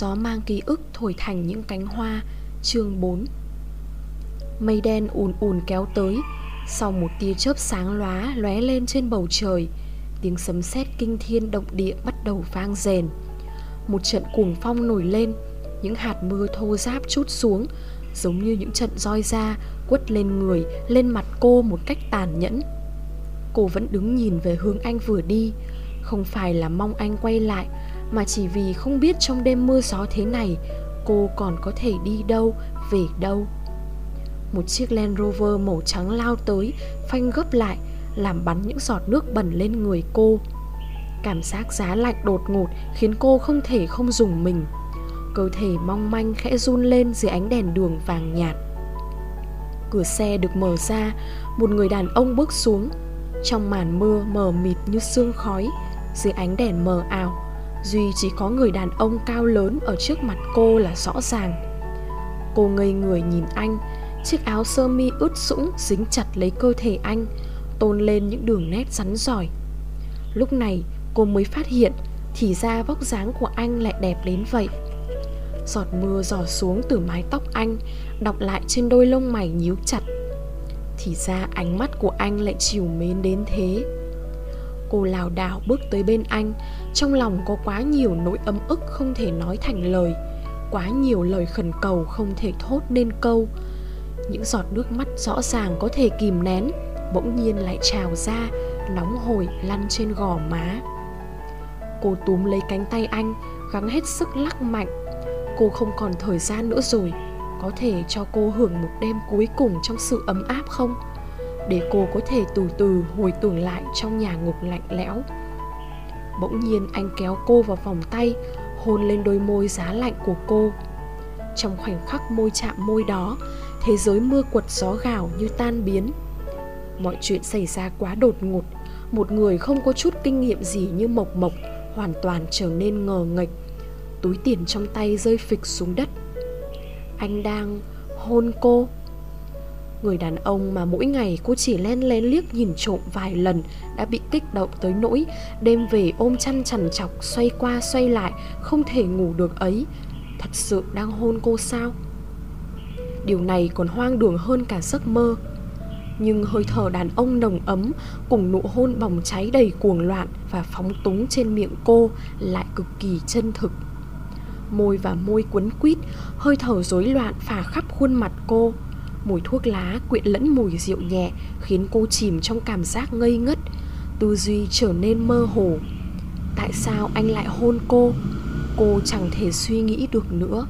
Gió mang ký ức thổi thành những cánh hoa. Chương 4 Mây đen ùn ùn kéo tới. Sau một tia chớp sáng lóa lóe lên trên bầu trời Tiếng sấm sét kinh thiên động địa bắt đầu vang rền. Một trận cuồng phong nổi lên Những hạt mưa thô giáp chút xuống Giống như những trận roi da Quất lên người, lên mặt cô một cách tàn nhẫn. Cô vẫn đứng nhìn về hướng anh vừa đi. Không phải là mong anh quay lại mà chỉ vì không biết trong đêm mưa gió thế này Cô còn có thể đi đâu, về đâu. Một chiếc Land Rover màu trắng lao tới Phanh gấp lại Làm bắn những giọt nước bẩn lên người cô. Cảm giác giá lạnh đột ngột Khiến cô không thể không dùng mình. Cơ thể mong manh khẽ run lên dưới ánh đèn đường vàng nhạt. Cửa xe được mở ra Một người đàn ông bước xuống. Trong màn mưa mờ mịt như sương khói Dưới ánh đèn mờ ảo Duy chỉ có người đàn ông cao lớn Ở trước mặt cô là rõ ràng. Cô ngây người nhìn anh, Chiếc áo sơ mi ướt sũng Dính chặt lấy cơ thể anh, Tôn lên những đường nét rắn giỏi. Lúc này, cô mới phát hiện Thì ra vóc dáng của anh lại đẹp đến vậy. Giọt mưa giỏ xuống từ mái tóc anh Đọc lại trên đôi lông mày nhíu chặt. Thì ra ánh mắt của anh lại chiều mến đến thế. Cô lảo đảo bước tới bên anh trong lòng có quá nhiều nỗi ấm ức không thể nói thành lời, Quá nhiều lời khẩn cầu không thể thốt nên câu. Những giọt nước mắt rõ ràng có thể kìm nén, Bỗng nhiên lại trào ra, Nóng hổi lăn trên gò má. Cô túm lấy cánh tay anh, Gắng hết sức lắc mạnh. Cô không còn thời gian nữa rồi, Có thể cho cô hưởng một đêm cuối cùng trong sự ấm áp không? Để cô có thể từ từ hồi tưởng lại trong nhà ngục lạnh lẽo. Bỗng nhiên anh kéo cô vào vòng tay, Hôn lên đôi môi giá lạnh của cô. Trong khoảnh khắc môi chạm môi đó, Thế giới mưa quật gió gào như tan biến. Mọi chuyện xảy ra quá đột ngột, Một người không có chút kinh nghiệm gì như Mộc Mộc Hoàn toàn trở nên ngờ nghệch túi tiền trong tay rơi phịch xuống đất. Anh đang hôn cô. Người đàn ông mà mỗi ngày cô chỉ len lén liếc nhìn trộm vài lần Đã bị kích động tới nỗi Đêm về ôm chăn chằn chọc Xoay qua xoay lại, Không thể ngủ được ấy. Thật sự đang hôn cô sao? Điều này còn hoang đường hơn cả giấc mơ. Nhưng hơi thở đàn ông nồng ấm Cùng nụ hôn bỏng cháy đầy cuồng loạn Và phóng túng trên miệng cô Lại cực kỳ chân thực. Môi và môi quấn quýt Hơi thở rối loạn phả khắp khuôn mặt cô. Mùi thuốc lá quyện lẫn mùi rượu nhẹ Khiến cô chìm trong cảm giác ngây ngất. Tư duy trở nên mơ hồ. Tại sao anh lại hôn cô? Cô chẳng thể suy nghĩ được nữa.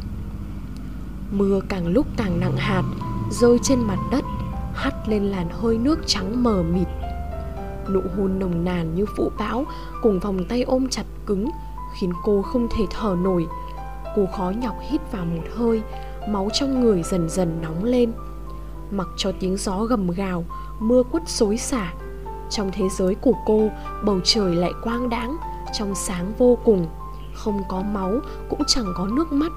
Mưa càng lúc càng nặng hạt, Rơi trên mặt đất, Hắt lên làn hơi nước trắng mờ mịt. Nụ hôn nồng nàn như vũ bão Cùng vòng tay ôm chặt cứng Khiến cô không thể thở nổi. Cô khó nhọc hít vào một hơi, Máu trong người dần dần nóng lên. Mặc cho tiếng gió gầm gào, Mưa quất xối xả. Trong thế giới của cô, Bầu trời lại quang đãng, Trong sáng vô cùng. Không có máu, cũng chẳng có nước mắt.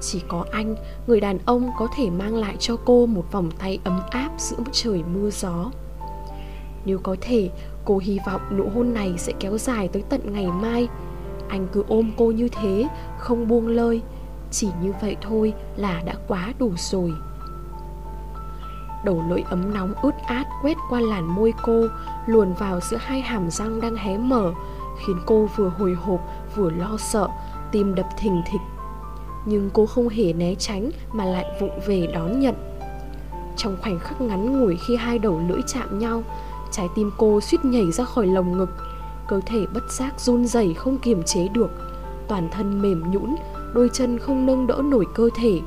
Chỉ có anh, Người đàn ông có thể mang lại cho cô Một vòng tay ấm áp giữa trời mưa gió. Nếu có thể, Cô hy vọng nụ hôn này sẽ kéo dài tới tận ngày mai. Anh cứ ôm cô như thế, Không buông lơi. Chỉ như vậy thôi là đã quá đủ rồi. Đầu lưỡi ấm nóng ướt át quét qua làn môi cô, Luồn vào giữa hai hàm răng đang hé mở, Khiến cô vừa hồi hộp vừa lo sợ, Tim đập thình thịch. Nhưng cô không hề né tránh Mà lại vụng về đón nhận. Trong khoảnh khắc ngắn ngủi khi hai đầu lưỡi chạm nhau, Trái tim cô suýt nhảy ra khỏi lồng ngực, Cơ thể bất giác run rẩy không kiềm chế được, Toàn thân mềm nhũn, Đôi chân không nâng đỡ nổi cơ thể.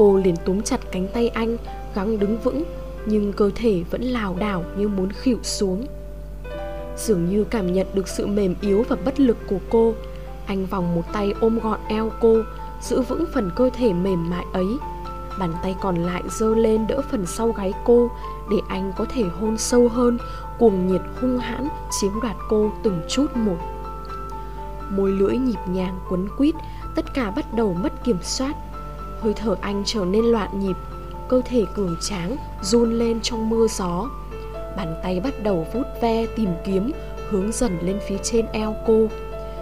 Cô liền túm chặt cánh tay anh, Gắng đứng vững, Nhưng cơ thể vẫn lảo đảo như muốn khịu xuống. Dường như cảm nhận được sự mềm yếu và bất lực của cô, Anh vòng một tay ôm gọn eo cô, Giữ vững phần cơ thể mềm mại ấy. Bàn tay còn lại giơ lên đỡ phần sau gáy cô, Để anh có thể hôn sâu hơn, Cuồng nhiệt hung hãn chiếm đoạt cô từng chút một. Môi lưỡi nhịp nhàng quấn quýt Tất cả bắt đầu mất kiểm soát. Hơi thở anh trở nên loạn nhịp Cơ thể cường tráng run lên trong mưa gió. Bàn tay bắt đầu vuốt ve tìm kiếm Hướng dần lên phía trên eo cô.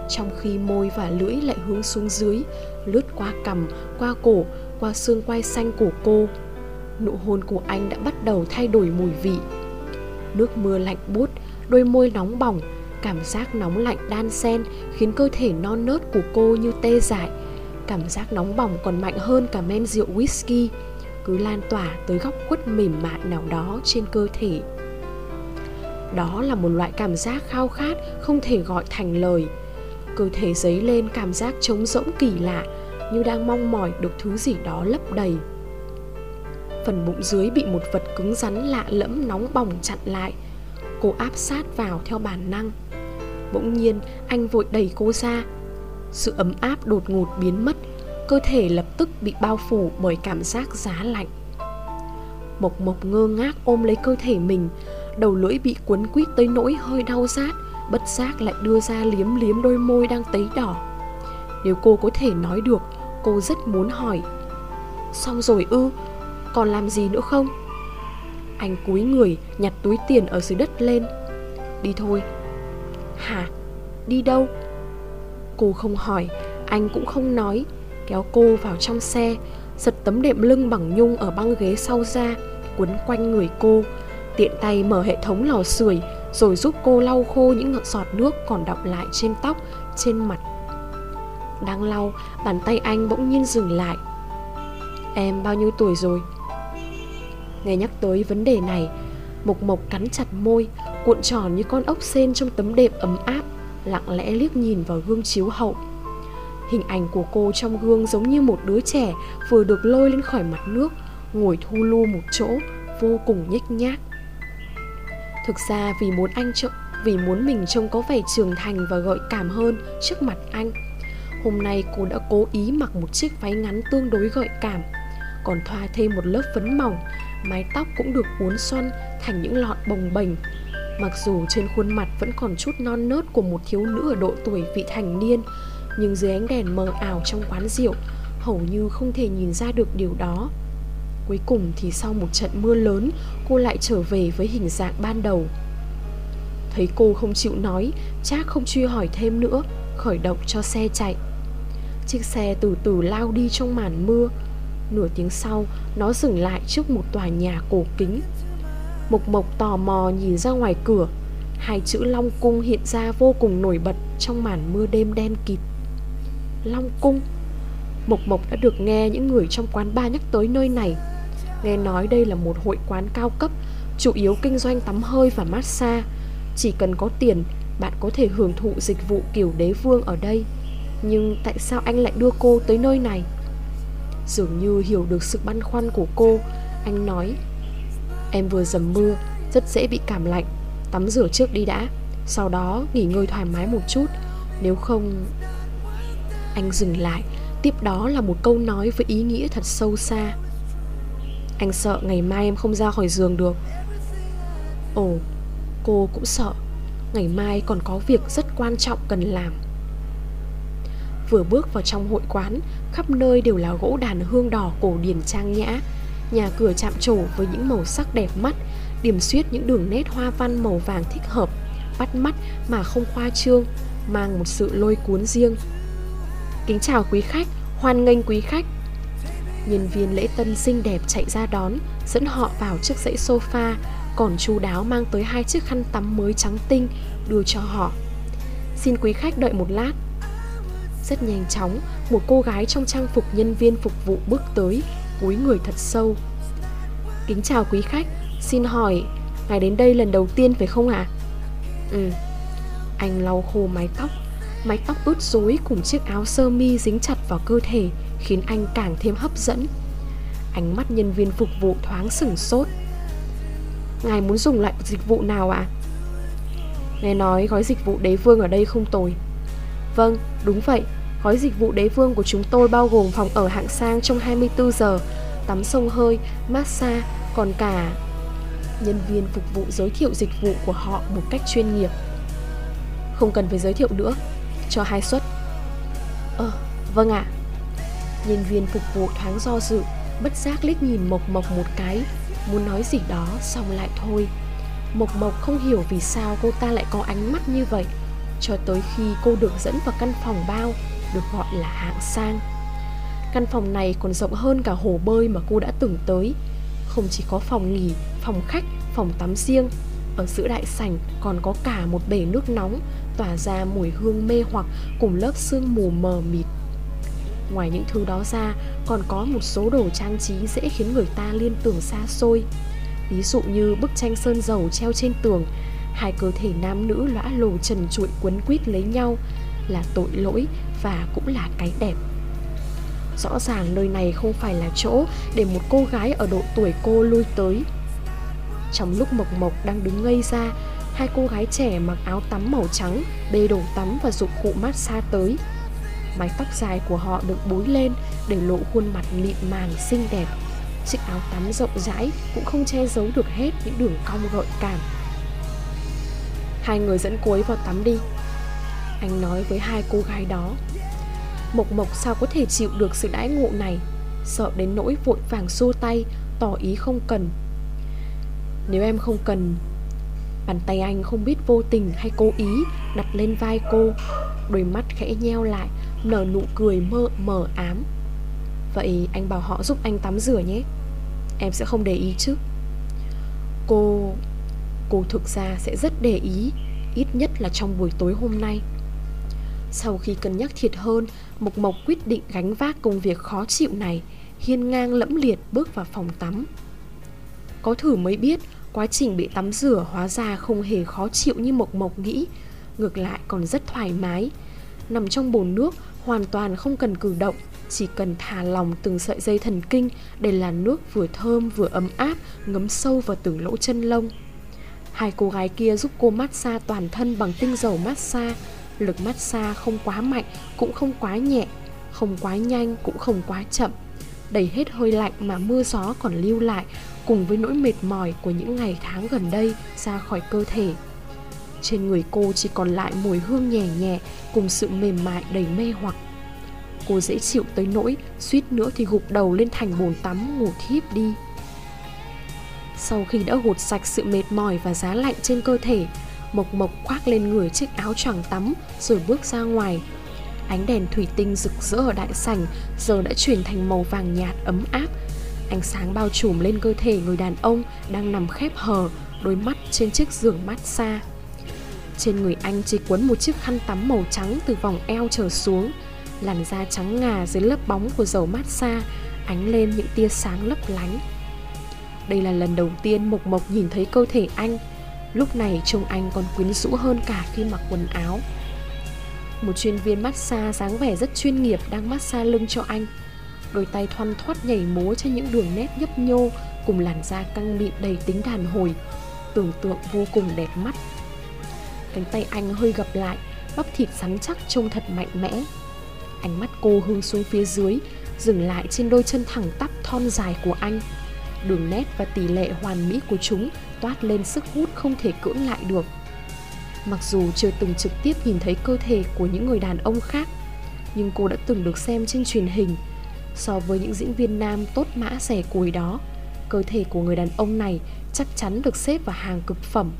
Trong khi môi và lưỡi lại hướng xuống dưới Lướt qua cằm, qua cổ, qua xương quai xanh của cô Nụ hôn của anh đã bắt đầu thay đổi mùi vị. Nước mưa lạnh buốt, đôi môi nóng bỏng Cảm giác nóng lạnh đan xen khiến cơ thể non nớt của cô như tê dại. Cảm giác nóng bỏng còn mạnh hơn cả men rượu whisky, Cứ lan tỏa tới góc khuất mềm mại nào đó trên cơ thể. Đó là một loại cảm giác khao khát không thể gọi thành lời. Cơ thể dấy lên cảm giác trống rỗng kỳ lạ, Như đang mong mỏi được thứ gì đó lấp đầy. Phần bụng dưới bị một vật cứng rắn lạ lẫm nóng bỏng chặn lại. Cô áp sát vào theo bản năng. Bỗng nhiên, anh vội đẩy cô ra. Sự ấm áp đột ngột biến mất, Cơ thể lập tức bị bao phủ bởi cảm giác giá lạnh. Mộc mộc ngơ ngác ôm lấy cơ thể mình, Đầu lưỡi bị cuốn quýt tới nỗi hơi đau rát, Bất giác lại đưa ra liếm liếm đôi môi đang tấy đỏ. Nếu cô có thể nói được, Cô rất muốn hỏi, Xong rồi ư? Còn làm gì nữa không? Anh cúi người nhặt túi tiền ở dưới đất lên. Đi thôi. Hả? Đi đâu? Cô không hỏi, anh cũng không nói. Kéo cô vào trong xe Giật tấm đệm lưng bằng nhung ở băng ghế sau ra Quấn quanh người cô. Tiện tay mở hệ thống lò sưởi Rồi giúp cô lau khô những giọt nước còn đọng lại trên tóc, trên mặt. Đang lau, bàn tay anh bỗng nhiên dừng lại. Em bao nhiêu tuổi rồi? Nghe nhắc tới vấn đề này Mộc Mộc cắn chặt môi Cuộn tròn như con ốc sên trong tấm đệm ấm áp. Lặng lẽ liếc nhìn vào gương chiếu hậu. Hình ảnh của cô trong gương giống như một đứa trẻ Vừa được lôi lên khỏi mặt nước Ngồi thu lu một chỗ Vô cùng nhếch nhác. Thực ra vì muốn anh trợ, vì muốn mình trông có vẻ trưởng thành và gợi cảm hơn trước mặt anh Hôm nay cô đã cố ý mặc một chiếc váy ngắn tương đối gợi cảm Còn thoa thêm một lớp phấn mỏng Mái tóc cũng được uốn xoăn thành những lọn bồng bềnh. Mặc dù trên khuôn mặt vẫn còn chút non nớt của một thiếu nữ ở độ tuổi vị thành niên, Nhưng dưới ánh đèn mờ ảo trong quán rượu, Hầu như không thể nhìn ra được điều đó. Cuối cùng thì sau một trận mưa lớn, Cô lại trở về với hình dạng ban đầu. Thấy cô không chịu nói Trác không truy hỏi thêm nữa, Khởi động cho xe chạy. Chiếc xe từ từ lao đi trong màn mưa. Nửa tiếng sau, Nó dừng lại trước một tòa nhà cổ kính. Mộc Mộc tò mò nhìn ra ngoài cửa. Hai chữ Long Cung hiện ra vô cùng nổi bật Trong màn mưa đêm đen kịt. Long Cung? Mộc Mộc đã được nghe những người trong quán bar nhắc tới nơi này. Nghe nói đây là một hội quán cao cấp, Chủ yếu kinh doanh tắm hơi và massage. Chỉ cần có tiền, Bạn có thể hưởng thụ dịch vụ kiểu đế vương ở đây. Nhưng tại sao anh lại đưa cô tới nơi này? Dường như hiểu được sự băn khoăn của cô, Anh nói. Em vừa dầm mưa, Rất dễ bị cảm lạnh. Tắm rửa trước đi đã. Sau đó nghỉ ngơi thoải mái một chút. Nếu không, Anh dừng lại. Tiếp đó là một câu nói với ý nghĩa thật sâu xa. Anh sợ ngày mai em không ra khỏi giường được. Ồ, Cô cũng sợ. Ngày mai còn có việc rất quan trọng cần làm. Vừa bước vào trong hội quán, Khắp nơi đều là gỗ đàn hương đỏ cổ điển trang nhã. Nhà cửa chạm trổ với những màu sắc đẹp mắt Điểm xuyết những đường nét hoa văn màu vàng thích hợp Bắt mắt mà không khoa trương Mang một sự lôi cuốn riêng. Kính chào quý khách, hoan nghênh quý khách. Nhân viên lễ tân xinh đẹp chạy ra đón Dẫn họ vào chiếc dãy sofa Còn chú đáo mang tới hai chiếc khăn tắm mới trắng tinh Đưa cho họ. Xin quý khách đợi một lát. Rất nhanh chóng Một cô gái trong trang phục nhân viên phục vụ bước tới cúi người thật sâu. Kính chào quý khách Xin hỏi Ngài đến đây lần đầu tiên phải không ạ? À? Ừ. Anh lau khô mái tóc. Mái tóc ướt rối cùng chiếc áo sơ mi dính chặt vào cơ thể Khiến anh càng thêm hấp dẫn. Ánh mắt nhân viên phục vụ thoáng sửng sốt. Ngài muốn dùng lại dịch vụ nào ạ? À? Nghe nói gói dịch vụ đế vương ở đây không tồi. Vâng, đúng vậy. Gói dịch vụ đế vương của chúng tôi bao gồm phòng ở hạng sang trong 24 giờ, tắm sông hơi, massage, còn cả nhân viên phục vụ giới thiệu dịch vụ của họ một cách chuyên nghiệp. Không cần phải giới thiệu nữa, cho hai suất. Ờ, vâng ạ. Nhân viên phục vụ thoáng do dự, bất giác liếc nhìn Mộc Mộc một cái, muốn nói gì đó xong lại thôi. Mộc Mộc không hiểu vì sao cô ta lại có ánh mắt như vậy Cho tới khi cô được dẫn vào căn phòng bao được gọi là hạng sang. Căn phòng này còn rộng hơn cả hồ bơi mà cô đã từng tới. Không chỉ có phòng nghỉ, phòng khách, phòng tắm riêng Ở giữa đại sảnh còn có cả một bể nước nóng Tỏa ra mùi hương mê hoặc cùng lớp sương mù mờ mịt. Ngoài những thứ đó ra còn có một số đồ trang trí dễ khiến người ta liên tưởng xa xôi. Ví dụ như bức tranh sơn dầu treo trên tường Hai cơ thể nam nữ lõa lồ trần trụi quấn quýt lấy nhau là tội lỗi và cũng là cái đẹp. Rõ ràng nơi này không phải là chỗ để một cô gái ở độ tuổi cô lui tới. Trong lúc Mộc Mộc đang đứng ngây ra, Hai cô gái trẻ mặc áo tắm màu trắng, Bê đồ tắm và dụng cụ massage tới. Mái tóc dài của họ được búi lên Để lộ khuôn mặt mịn màng, xinh đẹp. Chiếc áo tắm rộng rãi Cũng không che giấu được hết những đường cong gợi cảm. Hai người dẫn cô ấy vào tắm đi. Anh nói với hai cô gái đó. Mộc Mộc sao có thể chịu được sự đãi ngộ này? Sợ đến nỗi vội vàng xô tay, Tỏ ý không cần. Nếu em không cần, Bàn tay anh không biết vô tình hay cố ý Đặt lên vai cô. Đôi mắt khẽ nheo lại, Nở nụ cười mơ, mờ ám. Vậy anh bảo họ giúp anh tắm rửa nhé. Em sẽ không để ý chứ. Cô... Cô thực ra sẽ rất để ý, Ít nhất là trong buổi tối hôm nay. Sau khi cân nhắc thiệt hơn, Mộc Mộc quyết định gánh vác công việc khó chịu này, Hiên ngang lẫm liệt bước vào phòng tắm. Có thử mới biết, Quá trình bị tắm rửa hóa ra không hề khó chịu như Mộc Mộc nghĩ, Ngược lại còn rất thoải mái. Nằm trong bồn nước, hoàn toàn không cần cử động, Chỉ cần thả lòng từng sợi dây thần kinh Để là nước vừa thơm vừa ấm áp, Ngấm sâu vào từng lỗ chân lông. Hai cô gái kia giúp cô massage toàn thân bằng tinh dầu massage Lực massage không quá mạnh, cũng không quá nhẹ, Không quá nhanh, cũng không quá chậm. Đầy hết hơi lạnh mà mưa gió còn lưu lại, Cùng với nỗi mệt mỏi của những ngày tháng gần đây, ra khỏi cơ thể. Trên người cô chỉ còn lại mùi hương nhẹ nhẹ, Cùng sự mềm mại đầy mê hoặc. Cô dễ chịu tới nỗi, Suýt nữa thì gục đầu lên thành bồn tắm ngủ thiếp đi. Sau khi đã gột sạch sự mệt mỏi và giá lạnh trên cơ thể Mộc Mộc khoác lên người chiếc áo choàng tắm Rồi bước ra ngoài. Ánh đèn thủy tinh rực rỡ ở đại sảnh Giờ đã chuyển thành màu vàng nhạt ấm áp. Ánh sáng bao trùm lên cơ thể người đàn ông Đang nằm khép hờ, Đôi mắt trên chiếc giường mát xa. Trên người anh chỉ quấn một chiếc khăn tắm màu trắng Từ vòng eo trở xuống, Làn da trắng ngà dưới lớp bóng của dầu mát xa, Ánh lên những tia sáng lấp lánh. Đây là lần đầu tiên Mộc Mộc nhìn thấy cơ thể anh. Lúc này trông anh còn quyến rũ hơn cả khi mặc quần áo. Một chuyên viên massage dáng vẻ rất chuyên nghiệp đang massage lưng cho anh. Đôi tay thoăn thoát nhảy múa trên những đường nét nhấp nhô Cùng làn da căng mịn đầy tính đàn hồi, Tưởng tượng vô cùng đẹp mắt. Cánh tay anh hơi gập lại, Bắp thịt rắn chắc trông thật mạnh mẽ. Ánh mắt cô hướng xuống phía dưới, Dừng lại trên đôi chân thẳng tắp thon dài của anh. Đường nét và tỷ lệ hoàn mỹ của chúng toát lên sức hút không thể cưỡng lại được. Mặc dù chưa từng trực tiếp nhìn thấy cơ thể của những người đàn ông khác, Nhưng cô đã từng được xem trên truyền hình. So với những diễn viên nam tốt mã rẻ cùi đó, Cơ thể của người đàn ông này chắc chắn được xếp vào hàng cực phẩm.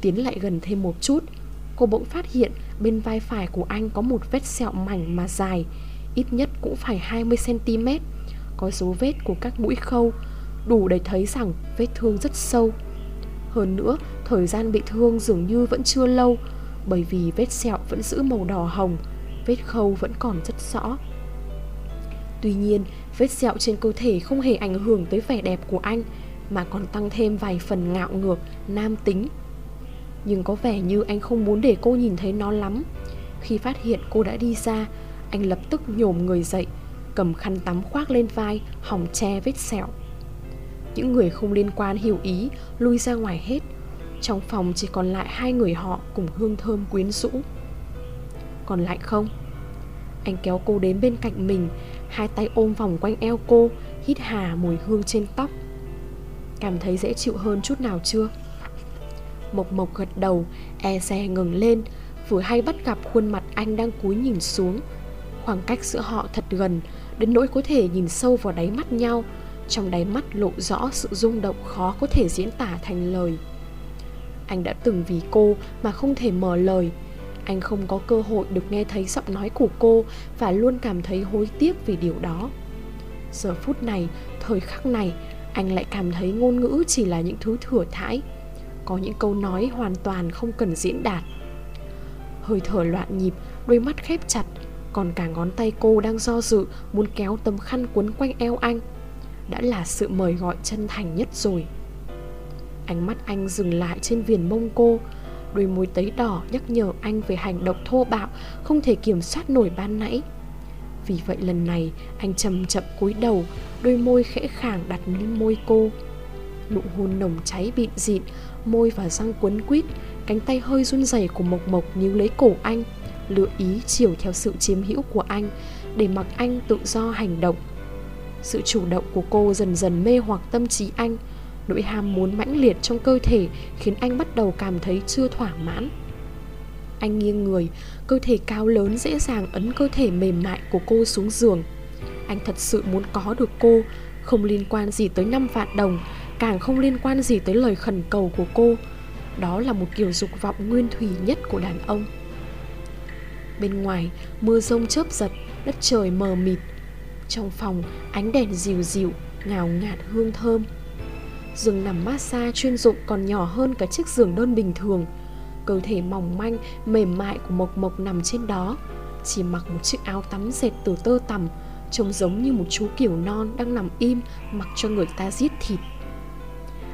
Tiến lại gần thêm một chút, Cô bỗng phát hiện bên vai phải của anh có một vết sẹo mảnh mà dài, Ít nhất cũng phải 20cm có dấu vết của các mũi khâu Đủ để thấy rằng vết thương rất sâu. Hơn nữa, thời gian bị thương dường như vẫn chưa lâu Bởi vì vết sẹo vẫn giữ màu đỏ hồng Vết khâu vẫn còn rất rõ. Tuy nhiên, vết sẹo trên cơ thể không hề ảnh hưởng tới vẻ đẹp của anh Mà còn tăng thêm vài phần ngạo ngược, nam tính. Nhưng có vẻ như anh không muốn để cô nhìn thấy nó lắm. Khi phát hiện cô đã đi ra Anh lập tức nhổm người dậy Cầm khăn tắm khoác lên vai, Hỏng che vết sẹo. Những người không liên quan hiểu ý, Lui ra ngoài hết. Trong phòng chỉ còn lại hai người họ Cùng hương thơm quyến rũ. Còn lại không? Anh kéo cô đến bên cạnh mình, Hai tay ôm vòng quanh eo cô, Hít hà mùi hương trên tóc. Cảm thấy dễ chịu hơn chút nào chưa? Mộc mộc gật đầu E xe ngừng lên, Vừa hay bắt gặp khuôn mặt anh đang cúi nhìn xuống. Khoảng cách giữa họ thật gần Đến nỗi có thể nhìn sâu vào đáy mắt nhau Trong đáy mắt lộ rõ sự rung động khó có thể diễn tả thành lời. Anh đã từng vì cô mà không thể mở lời. Anh không có cơ hội được nghe thấy giọng nói của cô Và luôn cảm thấy hối tiếc vì điều đó. Giờ phút này, thời khắc này Anh lại cảm thấy ngôn ngữ chỉ là những thứ thừa thãi. Có những câu nói hoàn toàn không cần diễn đạt. Hơi thở loạn nhịp, đôi mắt khép chặt còn cả ngón tay cô đang do dự, Muốn kéo tấm khăn quấn quanh eo anh. Đã là sự mời gọi chân thành nhất rồi. Ánh mắt anh dừng lại trên viền mông cô. Đôi môi tấy đỏ nhắc nhở anh về hành động thô bạo, Không thể kiểm soát nổi ban nãy. Vì vậy lần này, anh chậm chậm cúi đầu, Đôi môi khẽ khàng đặt lên môi cô. Nụ hôn nồng cháy bịn dịn Môi và răng quấn quýt Cánh tay hơi run rẩy của Mộc Mộc níu lấy cổ anh. Lựa ý chiều theo sự chiếm hữu của anh, Để mặc anh tự do hành động. Sự chủ động của cô dần dần mê hoặc tâm trí anh. Nỗi ham muốn mãnh liệt trong cơ thể Khiến anh bắt đầu cảm thấy chưa thỏa mãn. Anh nghiêng người, Cơ thể cao lớn dễ dàng ấn cơ thể mềm mại của cô xuống giường. Anh thật sự muốn có được cô, Không liên quan gì tới 5 vạn đồng, Càng không liên quan gì tới lời khẩn cầu của cô. Đó là một kiểu dục vọng nguyên thủy nhất của đàn ông. Bên ngoài, mưa rông chớp giật, đất trời mờ mịt. Trong phòng, ánh đèn dịu dịu, ngào ngạt hương thơm. Giường nằm massage chuyên dụng còn nhỏ hơn cả chiếc giường đơn bình thường. Cơ thể mỏng manh, mềm mại của Mộc Mộc nằm trên đó. Chỉ mặc một chiếc áo tắm dệt từ tơ tằm Trông giống như một chú kiểu non đang nằm im Mặc cho người ta giết thịt.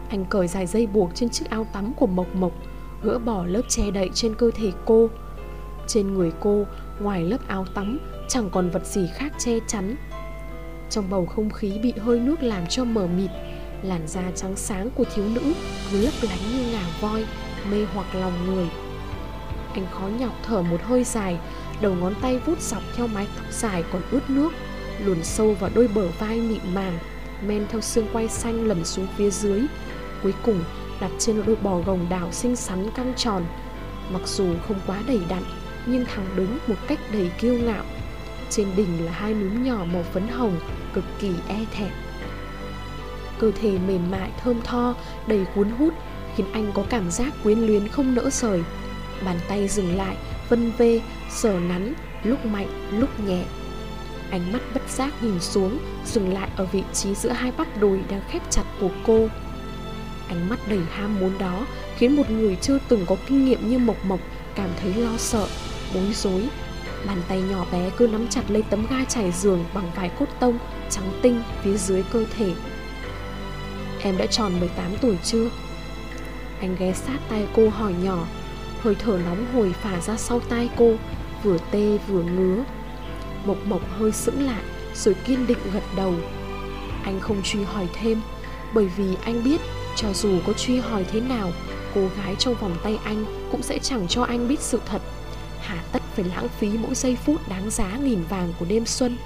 Anh cởi dài dây buộc trên chiếc áo tắm của Mộc Mộc Gỡ bỏ lớp che đậy trên cơ thể cô. Trên người cô, ngoài lớp áo tắm Chẳng còn vật gì khác che chắn Trong bầu không khí bị hơi nước làm cho mờ mịt Làn da trắng sáng của thiếu nữ cứ lấp lánh như ngà voi, mê hoặc lòng người. Anh khó nhọc thở một hơi dài, đầu ngón tay vút dọc theo mái tóc dài còn ướt nước, luồn sâu vào đôi bờ vai mịn màng, men theo xương quay xanh lầm xuống phía dưới. Cuối cùng đặt trên đôi bò gồng đào xinh xắn căng tròn. Mặc dù không quá đầy đặn, nhưng thẳng đứng một cách đầy kiêu ngạo. Trên đỉnh là hai núm nhỏ màu phấn hồng, cực kỳ e thẹn. Cơ thể mềm mại thơm tho đầy cuốn hút khiến anh có cảm giác quyến luyến không nỡ rời. Bàn tay dừng lại vân vê sờ nắn lúc mạnh lúc nhẹ. Ánh mắt bất giác nhìn xuống dừng lại ở vị trí giữa hai bắp đùi đang khép chặt của cô. Ánh mắt đầy ham muốn đó khiến một người chưa từng có kinh nghiệm như mộc mộc cảm thấy lo sợ bối rối. Bàn tay nhỏ bé cứ nắm chặt lấy tấm ga trải giường bằng vải cốt tông trắng tinh phía dưới cơ thể. Em đã tròn 18 tuổi chưa? Anh ghé sát tay cô hỏi nhỏ, Hơi thở nóng hồi phả ra sau tai cô, Vừa tê vừa ngứa. Mộc mộc hơi sững lại, Rồi kiên định gật đầu. Anh không truy hỏi thêm, Bởi vì anh biết Cho dù có truy hỏi thế nào, Cô gái trong vòng tay anh Cũng sẽ chẳng cho anh biết sự thật. Hà tất phải lãng phí mỗi giây phút Đáng giá nghìn vàng của đêm xuân.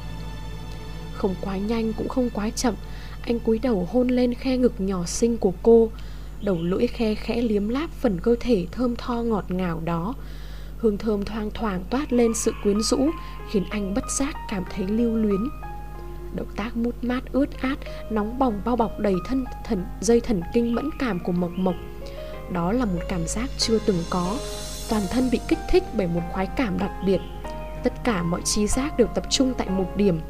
Không quá nhanh cũng không quá chậm, anh cúi đầu hôn lên khe ngực nhỏ xinh của cô. Đầu lưỡi khe khẽ liếm láp phần cơ thể thơm tho ngọt ngào đó. Hương thơm thoang thoảng toát lên sự quyến rũ, Khiến anh bất giác cảm thấy lưu luyến. Động tác mút mát ướt át, Nóng bỏng bao bọc đầy thân thần, dây thần kinh mẫn cảm của Mộc Mộc. Đó là một cảm giác chưa từng có. Toàn thân bị kích thích bởi một khoái cảm đặc biệt. Tất cả mọi trí giác đều tập trung tại một điểm.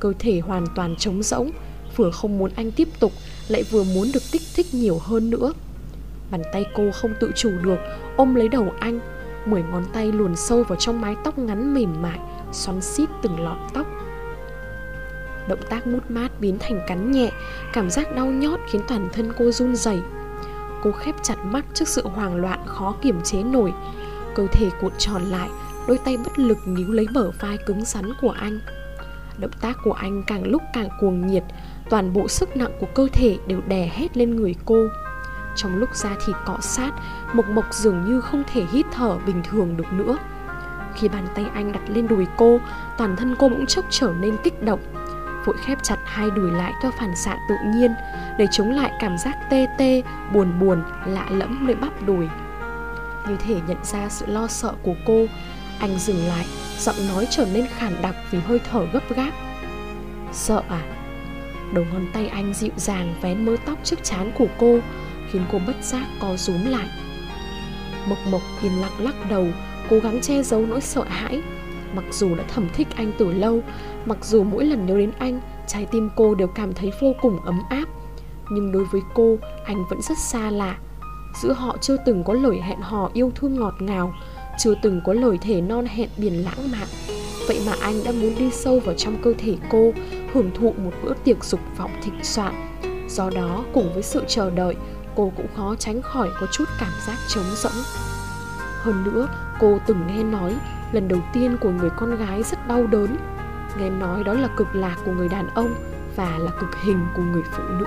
Cơ thể hoàn toàn trống rỗng, vừa không muốn anh tiếp tục, lại vừa muốn được kích thích nhiều hơn nữa. Bàn tay cô không tự chủ được, ôm lấy đầu anh. Mười ngón tay luồn sâu vào trong mái tóc ngắn mềm mại, xoắn xít từng lọn tóc. Động tác mút mát biến thành cắn nhẹ, cảm giác đau nhót khiến toàn thân cô run rẩy. Cô khép chặt mắt trước sự hoảng loạn khó kiềm chế nổi cơ thể cuộn tròn lại, đôi tay bất lực níu lấy bờ vai cứng rắn của anh. Động tác của anh càng lúc càng cuồng nhiệt, toàn bộ sức nặng của cơ thể đều đè hết lên người cô. Trong lúc da thịt cọ sát, mộc mộc dường như không thể hít thở bình thường được nữa. Khi bàn tay anh đặt lên đùi cô, toàn thân cô bỗng chốc trở nên kích động. Vội khép chặt hai đùi lại theo phản xạ tự nhiên, để chống lại cảm giác tê tê, buồn buồn, lạ lẫm nơi bắp đùi như thể nhận ra sự lo sợ của cô, anh dừng lại, giọng nói trở nên khản đặc vì hơi thở gấp gáp. Sợ à? Đầu ngón tay anh dịu dàng vén mớ tóc trước trán của cô, Khiến cô bất giác co rúm lại. Mộc Mộc yên lặng lắc đầu, cố gắng che giấu nỗi sợ hãi. Mặc dù đã thầm thích anh từ lâu, Mặc dù mỗi lần nhớ đến anh, Trái tim cô đều cảm thấy vô cùng ấm áp. Nhưng đối với cô, Anh vẫn rất xa lạ. Giữa họ chưa từng có lời hẹn hò yêu thương ngọt ngào, Chưa từng có lời thể non hẹn biển lãng mạn. Vậy mà anh đã muốn đi sâu vào trong cơ thể cô, Hưởng thụ một bữa tiệc dục vọng thịnh soạn. Do đó, cùng với sự chờ đợi, Cô cũng khó tránh khỏi có chút cảm giác trống rỗng. Hơn nữa, cô từng nghe nói, Lần đầu tiên của người con gái rất đau đớn. Nghe nói đó là cực lạc của người đàn ông Và là cực hình của người phụ nữ.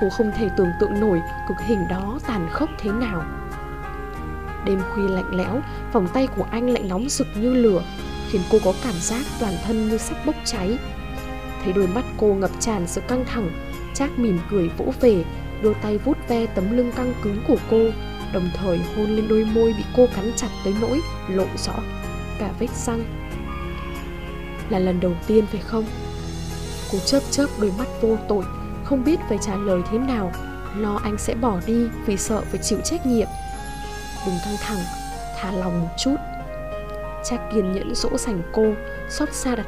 Cô không thể tưởng tượng nổi cực hình đó tàn khốc thế nào. Đêm khuya lạnh lẽo, vòng tay của anh lại nóng rực như lửa Khiến cô có cảm giác toàn thân như sắp bốc cháy. Thấy đôi mắt cô ngập tràn sự căng thẳng Trác mỉm cười vỗ về Đưa tay vuốt ve tấm lưng căng cứng của cô Đồng thời hôn lên đôi môi bị cô cắn chặt tới nỗi lộ rõ cả vết răng. Là lần đầu tiên phải không? Cô chớp chớp đôi mắt vô tội không biết phải trả lời thế nào. Lo anh sẽ bỏ đi vì sợ phải chịu trách nhiệm. Đừng căng thẳng Thả lòng một chút. Cha kiên nhẫn dỗ dành cô Xót xa đặt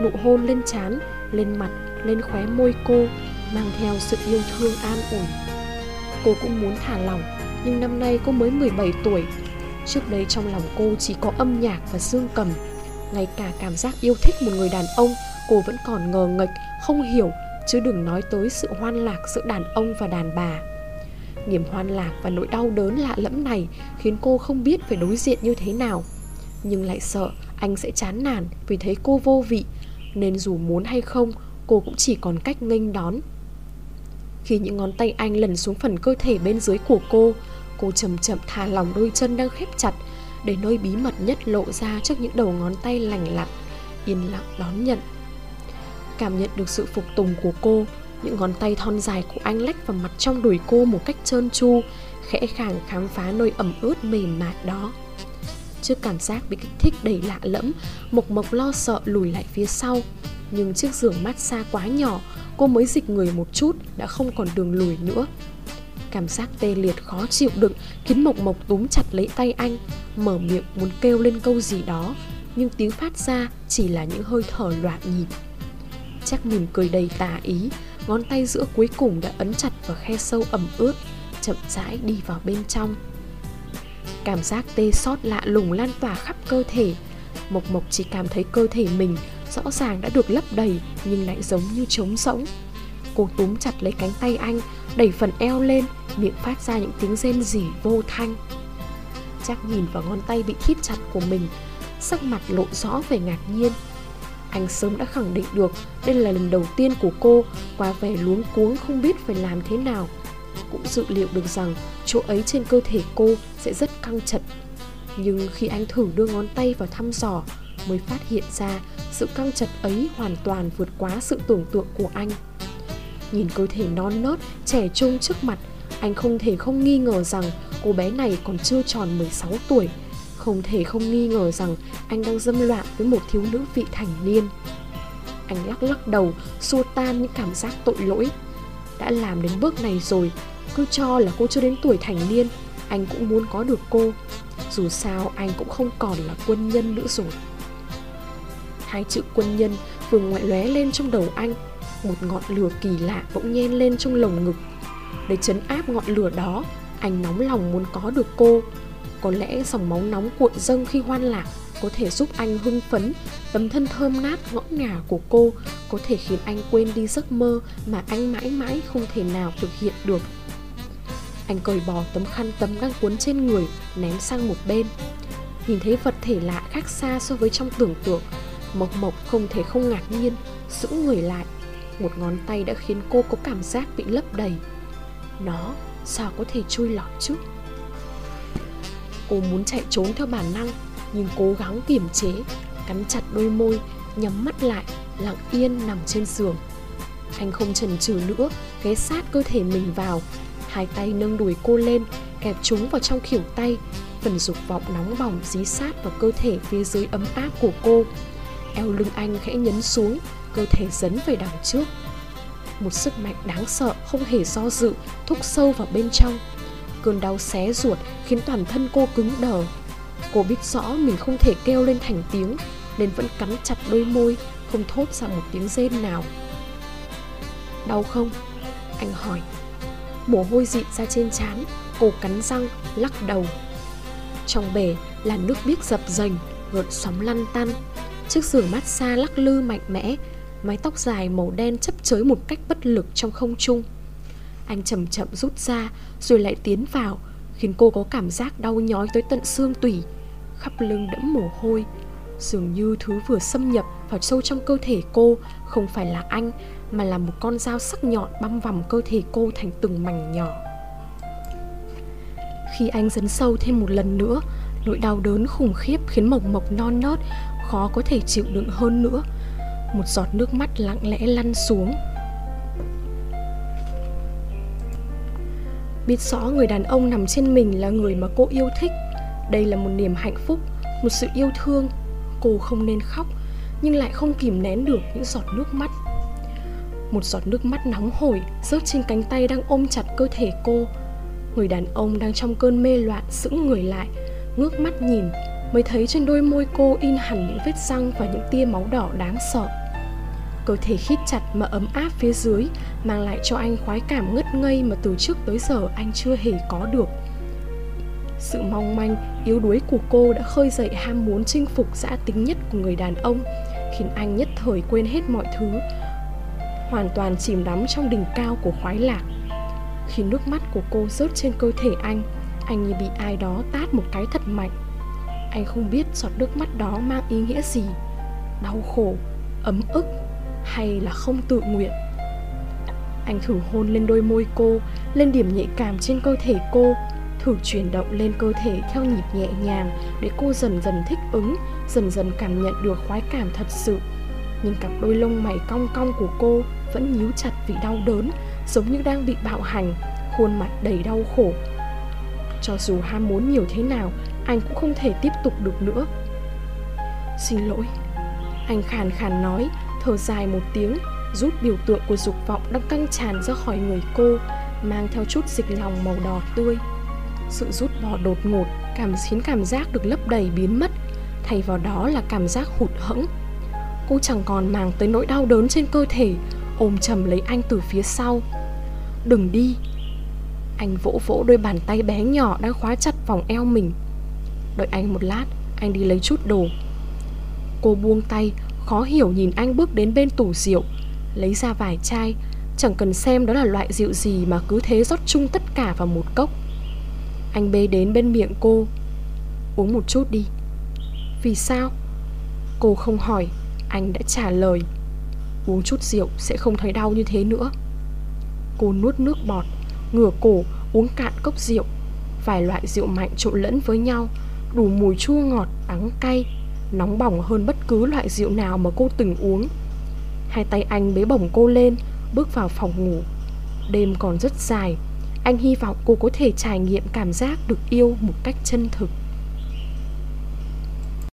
nụ hôn lên trán Lên mặt, lên khóe môi cô Mang theo sự yêu thương an ủi. Cô cũng muốn thả lỏng Nhưng năm nay cô mới 17 tuổi. Trước đây trong lòng cô chỉ có âm nhạc và dương cầm. Ngay cả cảm giác yêu thích một người đàn ông Cô vẫn còn ngờ nghệch, không hiểu Chứ đừng nói tới sự hoan lạc giữa đàn ông và đàn bà. Niềm hoan lạc và nỗi đau đớn lạ lẫm này Khiến cô không biết phải đối diện như thế nào. Nhưng lại sợ anh sẽ chán nản vì thấy cô vô vị, Nên dù muốn hay không, Cô cũng chỉ còn cách nghênh đón. Khi những ngón tay anh lần xuống phần cơ thể bên dưới của cô Cô chậm chậm thả lỏng đôi chân đang khép chặt Để nơi bí mật nhất lộ ra trước những đầu ngón tay lành lặn, Yên lặng đón nhận. Cảm nhận được sự phục tùng của cô. Những ngón tay thon dài của anh lách vào mặt trong đùi cô một cách trơn tru, Khẽ khàng khám phá nơi ẩm ướt mềm mại đó. Trước cảm giác bị kích thích đầy lạ lẫm, Mộc Mộc lo sợ lùi lại phía sau. Nhưng chiếc giường mát xa quá nhỏ, Cô mới dịch người một chút, Đã không còn đường lùi nữa. Cảm giác tê liệt khó chịu đựng Khiến Mộc Mộc túm chặt lấy tay anh, Mở miệng muốn kêu lên câu gì đó, Nhưng tiếng phát ra chỉ là những hơi thở loạn nhịp. Chắc mỉm cười đầy tà ý Ngón tay giữa cuối cùng đã ấn chặt vào khe sâu ẩm ướt Chậm rãi đi vào bên trong Cảm giác tê xót lạ lùng lan tỏa khắp cơ thể Mộc Mộc chỉ cảm thấy cơ thể mình rõ ràng đã được lấp đầy nhưng lại giống như trống rỗng. Cô túm chặt lấy cánh tay anh, đẩy phần eo lên, miệng phát ra những tiếng rên rỉ vô thanh. Chắc nhìn vào ngón tay bị thít chặt của mình, sắc mặt lộ rõ vẻ ngạc nhiên. Anh sớm đã khẳng định được đây là lần đầu tiên của cô qua vẻ luống cuống không biết phải làm thế nào. Cũng dự liệu được rằng chỗ ấy trên cơ thể cô sẽ rất căng chặt. Nhưng khi anh thử đưa ngón tay vào thăm dò, mới phát hiện ra sự căng chặt ấy hoàn toàn vượt quá sự tưởng tượng của anh. Nhìn cơ thể non nớt, trẻ trung trước mặt, anh không thể không nghi ngờ rằng cô bé này còn chưa tròn 16 tuổi. Không thể không nghi ngờ rằng anh đang dâm loạn với một thiếu nữ vị thành niên. Anh lắc lắc đầu, xua tan những cảm giác tội lỗi. Đã làm đến bước này rồi, cứ cho là cô chưa đến tuổi thành niên, anh cũng muốn có được cô. Dù sao anh cũng không còn là quân nhân nữa rồi. Hai chữ quân nhân vừa ngoại lóe lên trong đầu anh Một ngọn lửa kỳ lạ bỗng nhen lên trong lồng ngực Để chấn áp ngọn lửa đó Anh nóng lòng muốn có được cô có lẽ dòng máu nóng cuộn dâng khi hoan lạc Có thể giúp anh hưng phấn, Tấm thân thơm nát, ngõ ngả của cô Có thể khiến anh quên đi giấc mơ Mà anh mãi mãi không thể nào thực hiện được. Anh cởi bỏ tấm khăn tấm đang cuốn trên người, Ném sang một bên. Nhìn thấy vật thể lạ khác xa so với trong tưởng tượng, Mộc Mộc không thể không ngạc nhiên Sững người lại. Một ngón tay đã khiến cô có cảm giác bị lấp đầy. Nó, sao có thể chui lọt chứ? Cô muốn chạy trốn theo bản năng, Nhưng cố gắng kiềm chế, Cắn chặt đôi môi, Nhắm mắt lại, Lặng yên nằm trên giường. Anh không chần chừ nữa, Ghé sát cơ thể mình vào. Hai tay nâng đùi cô lên, Kẹp chúng vào trong khỉu tay, Phần dục vọng nóng bỏng dí sát vào cơ thể phía dưới ấm áp của cô. Eo lưng anh khẽ nhấn xuống, Cơ thể dấn về đằng trước. Một sức mạnh đáng sợ không hề do dự, Thúc sâu vào bên trong. Cơn đau xé ruột khiến toàn thân cô cứng đờ. Cô biết rõ mình không thể kêu lên thành tiếng Nên vẫn cắn chặt đôi môi Không thốt ra một tiếng rên nào. Đau không? Anh hỏi. Mồ hôi dịt ra trên trán Cô cắn răng, lắc đầu. Trong bể là nước biếc dập dềnh Gợn sóng lăn tăn. Chiếc giường massage lắc lư mạnh mẽ Mái tóc dài màu đen chấp chới một cách bất lực trong không trung. Anh chậm chậm rút ra, Rồi lại tiến vào, Khiến cô có cảm giác đau nhói tới tận xương tủy. Khắp lưng đẫm mồ hôi, Dường như thứ vừa xâm nhập vào sâu trong cơ thể cô Không phải là anh, Mà là một con dao sắc nhọn băm vằm cơ thể cô thành từng mảnh nhỏ. Khi anh dấn sâu thêm một lần nữa, Nỗi đau đớn khủng khiếp khiến Mộc Mộc non nớt Khó có thể chịu đựng hơn nữa. Một giọt nước mắt lặng lẽ lăn xuống. Biết rõ người đàn ông nằm trên mình là người mà cô yêu thích. Đây là một niềm hạnh phúc, Một sự yêu thương. Cô không nên khóc, Nhưng lại không kìm nén được những giọt nước mắt. Một giọt nước mắt nóng hổi Rớt trên cánh tay đang ôm chặt cơ thể cô. Người đàn ông đang trong cơn mê loạn sững người lại, Ngước mắt nhìn, Mới thấy trên đôi môi cô in hẳn những vết răng Và những tia máu đỏ đáng sợ. Cơ thể khít chặt mà ấm áp phía dưới Mang lại cho anh khoái cảm ngất ngây Mà từ trước tới giờ anh chưa hề có được. Sự mong manh, yếu đuối của cô đã khơi dậy ham muốn chinh phục dã tính nhất của người đàn ông Khiến anh nhất thời quên hết mọi thứ Hoàn toàn chìm đắm trong đỉnh cao của khoái lạc. Khi nước mắt của cô rớt trên cơ thể anh Anh như bị ai đó tát một cái thật mạnh. Anh không biết giọt nước mắt đó mang ý nghĩa gì Đau khổ, ấm ức hay là không tự nguyện. Anh thử hôn lên đôi môi cô, lên điểm nhạy cảm trên cơ thể cô, thử chuyển động lên cơ thể theo nhịp nhẹ nhàng để cô dần dần thích ứng, dần dần cảm nhận được khoái cảm thật sự. Nhưng cặp đôi lông mày cong cong của cô vẫn nhíu chặt vì đau đớn, giống như đang bị bạo hành, khuôn mặt đầy đau khổ. Cho dù ham muốn nhiều thế nào, anh cũng không thể tiếp tục được nữa. Xin lỗi, anh khàn khàn nói thở dài một tiếng rút biểu tượng của dục vọng đang căng tràn ra khỏi người cô, mang theo chút dịch lòng màu đỏ tươi. Sự rút bỏ đột ngột, cảm khiến cảm giác được lấp đầy biến mất, thay vào đó là cảm giác hụt hẫng. Cô chẳng còn màng tới nỗi đau đớn trên cơ thể, ôm chầm lấy anh từ phía sau. Đừng đi. Anh vỗ vỗ đôi bàn tay bé nhỏ đang khóa chặt vòng eo mình. Đợi anh một lát, anh đi lấy chút đồ. Cô buông tay Khó hiểu nhìn anh bước đến bên tủ rượu Lấy ra vài chai Chẳng cần xem đó là loại rượu gì Mà cứ thế rót chung tất cả vào một cốc. Anh bê đến bên miệng cô Uống một chút đi. Vì sao? Cô không hỏi Anh đã trả lời Uống chút rượu sẽ không thấy đau như thế nữa. Cô nuốt nước bọt Ngửa cổ uống cạn cốc rượu. Vài loại rượu mạnh trộn lẫn với nhau Đủ mùi chua ngọt, đắng cay. Nóng bỏng hơn bất cứ loại rượu nào mà cô từng uống. Hai tay anh bế bổng cô lên, Bước vào phòng ngủ. Đêm còn rất dài, Anh hy vọng cô có thể trải nghiệm cảm giác được yêu một cách chân thực.